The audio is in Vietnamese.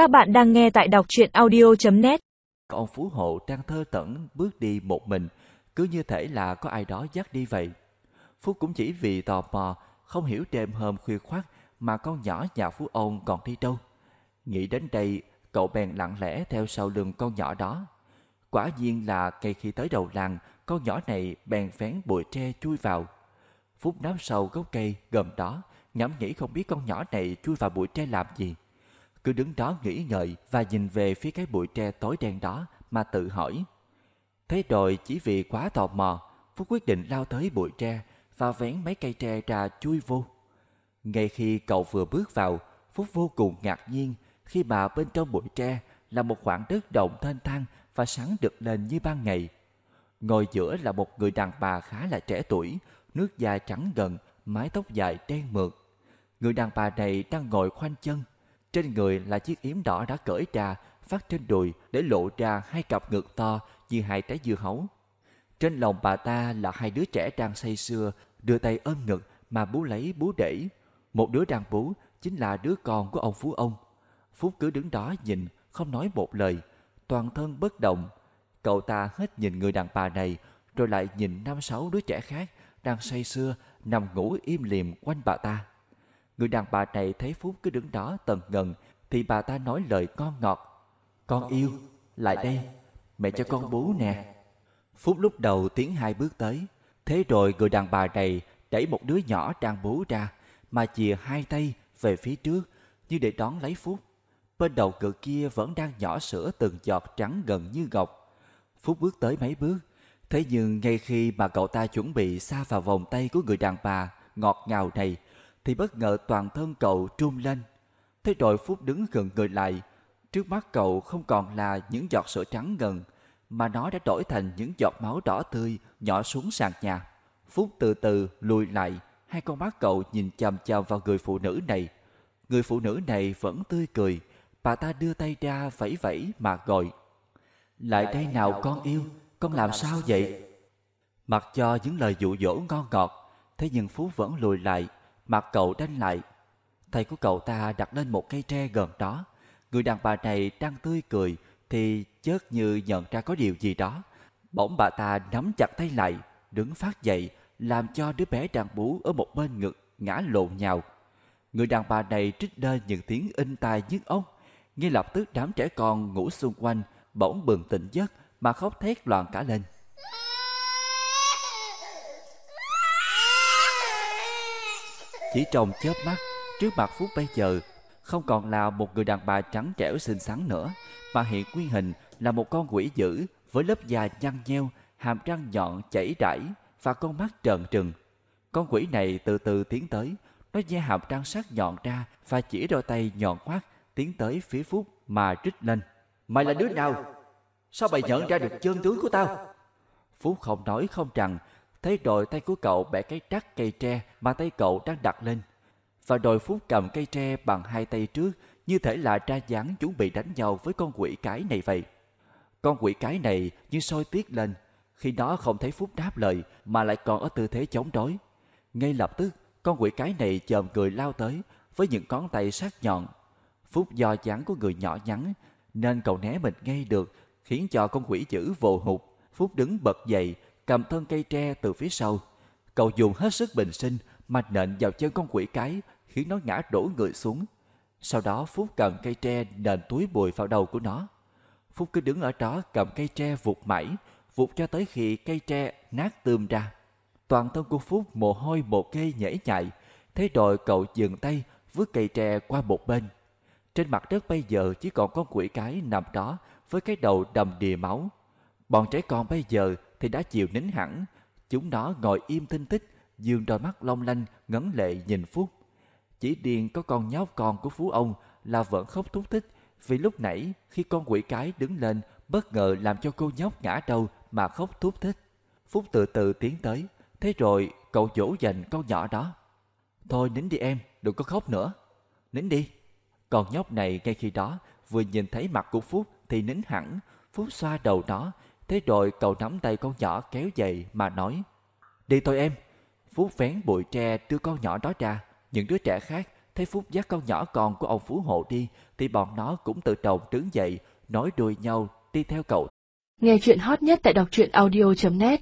Các bạn đang nghe tại đọc truyện audio.net Ông Phú Hộ đang thơ tẩn bước đi một mình, cứ như thể là có ai đó dắt đi vậy. phú cũng chỉ vì tò mò, không hiểu đêm hôm khuya khoát mà con nhỏ nhà Phú ông còn đi đâu. Nghĩ đến đây, cậu bèn lặng lẽ theo sau lưng con nhỏ đó. Quả nhiên là ngay khi tới đầu làng, con nhỏ này bèn phén bụi tre chui vào. Phúc nắm sau gốc cây gầm đó, ngẫm nghĩ không biết con nhỏ này chui vào bụi tre làm gì. Cứ đứng đó nghĩ ngợi và nhìn về phía cái bụi tre tối đen đó mà tự hỏi. Thế rồi chỉ vì quá tò mò, Phúc quyết định lao tới bụi tre và vén mấy cây tre ra chui vô. Ngay khi cậu vừa bước vào, Phúc vô cùng ngạc nhiên khi mà bên trong bụi tre là một khoảng đất động thênh thang và sáng được lên như ban ngày. Ngồi giữa là một người đàn bà khá là trẻ tuổi, nước da trắng gần, mái tóc dài đen mượt. Người đàn bà này đang ngồi khoanh chân, trên người là chiếc yếm đỏ đã cởi ra, phát trên đùi để lộ ra hai cặp ngực to như hai trái dưa hấu. Trên lòng bà ta là hai đứa trẻ đang say sưa, đưa tay ôm ngực mà bú lấy bú để. Một đứa đang bú chính là đứa con của ông Phú Ông. Phúc cứ đứng đó nhìn, không nói một lời, toàn thân bất động. Cậu ta hết nhìn người đàn bà này, rồi lại nhìn năm sáu đứa trẻ khác đang say sưa nằm ngủ im lìm quanh bà ta. Người đàn bà này thấy Phúc cứ đứng đó tần ngần thì bà ta nói lời ngon ngọt. Con yêu, lại đây, mẹ cho con bú nè. Phúc lúc đầu tiến hai bước tới, thế rồi người đàn bà này đẩy một đứa nhỏ đang bú ra mà chìa hai tay về phía trước như để đón lấy Phúc. Bên đầu cửa kia vẫn đang nhỏ sữa từng giọt trắng gần như ngọc. Phúc bước tới mấy bước, thế nhưng ngay khi mà cậu ta chuẩn bị xa vào vòng tay của người đàn bà ngọt ngào này, thì bất ngờ toàn thân cậu trung lên. Thế rồi Phúc đứng gần người lại, trước mắt cậu không còn là những giọt sữa trắng ngần, mà nó đã đổi thành những giọt máu đỏ tươi nhỏ xuống sàn nhà. Phúc từ từ lùi lại, hai con mắt cậu nhìn chằm chằm vào người phụ nữ này. Người phụ nữ này vẫn tươi cười, bà ta đưa tay ra vẫy vẫy mà gọi. Lại đây nào con yêu, con làm sao vậy? Mặc cho những lời dụ dỗ ngon ngọt, thế nhưng Phú vẫn lùi lại, mặt cậu đanh lại. Thầy của cậu ta đặt lên một cây tre gần đó. Người đàn bà này đang tươi cười thì chớt như nhận ra có điều gì đó. Bỗng bà ta nắm chặt tay lại, đứng phát dậy, làm cho đứa bé đang bú ở một bên ngực ngã lộn nhào. Người đàn bà này trích lên những tiếng in tai nhức óc. Ngay lập tức đám trẻ con ngủ xung quanh bỗng bừng tỉnh giấc mà khóc thét loạn cả lên. Chỉ trong chớp mắt, trước mặt Phúc bây giờ không còn là một người đàn bà trắng trẻo xinh xắn nữa, mà hiện nguyên hình là một con quỷ dữ với lớp da nhăn nheo, hàm răng nhọn chảy rãi và con mắt trợn trừng. Con quỷ này từ từ tiến tới, nó nhe hàm răng sắc nhọn ra và chỉ đôi tay nhọn hoắt tiến tới phía Phúc mà trích lên. Mày là đứa nào? Sao mày nhận ra được chân tướng của tao? Phúc không nói không rằng, thấy rồi tay của cậu bẻ cái trắc cây tre mà tay cậu đang đặt lên. Và rồi Phúc cầm cây tre bằng hai tay trước như thể là ra dáng chuẩn bị đánh nhau với con quỷ cái này vậy. Con quỷ cái này như sôi tiết lên, khi đó không thấy Phúc đáp lời mà lại còn ở tư thế chống đối. Ngay lập tức, con quỷ cái này chồm người lao tới với những ngón tay sắc nhọn. Phúc do dáng của người nhỏ nhắn nên cậu né mình ngay được khiến cho con quỷ dữ vồ hụt. Phúc đứng bật dậy cầm thân cây tre từ phía sau. Cậu dùng hết sức bình sinh mà nện vào chân con quỷ cái khiến nó ngã đổ người xuống. Sau đó Phúc cầm cây tre nện túi bùi vào đầu của nó. Phúc cứ đứng ở đó cầm cây tre vụt mãi, vụt cho tới khi cây tre nát tươm ra. Toàn thân của Phúc mồ hôi một cây nhảy nhại, thế rồi cậu dừng tay vứt cây tre qua một bên. Trên mặt đất bây giờ chỉ còn con quỷ cái nằm đó với cái đầu đầm đìa máu. Bọn trẻ con bây giờ thì đã chịu nín hẳn. Chúng nó ngồi im tinh tích, dương đôi mắt long lanh, ngấn lệ nhìn Phúc. Chỉ điền có con nhóc con của Phú ông là vẫn khóc thúc thích vì lúc nãy khi con quỷ cái đứng lên bất ngờ làm cho cô nhóc ngã đầu mà khóc thúc thích. Phúc từ từ tiến tới, thế rồi cậu dỗ dành con nhỏ đó. Thôi nín đi em, đừng có khóc nữa. Nín đi. Con nhóc này ngay khi đó vừa nhìn thấy mặt của Phúc thì nín hẳn. Phúc xoa đầu nó, thế rồi cậu nắm tay con nhỏ kéo dậy mà nói. Đi thôi em. Phúc vén bụi tre đưa con nhỏ đó ra. Những đứa trẻ khác thấy Phúc dắt con nhỏ con của ông Phú Hộ đi, thì bọn nó cũng tự động đứng dậy, nói đuôi nhau đi theo cậu. Nghe chuyện hot nhất tại đọc truyện audio.net